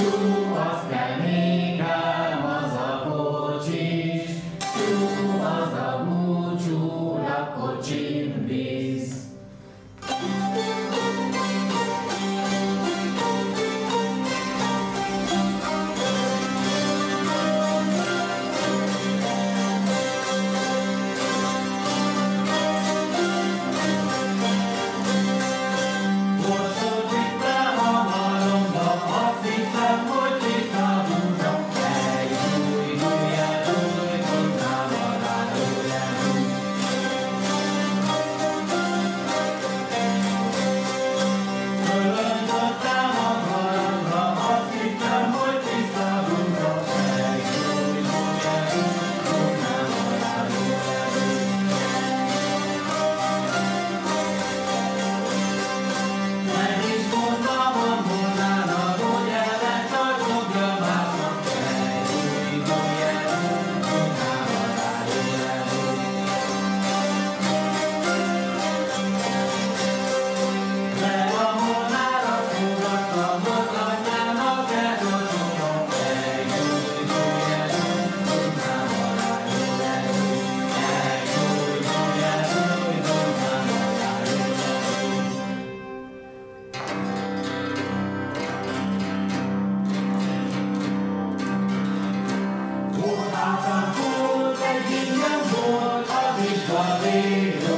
you. Vagyok